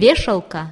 вешалка.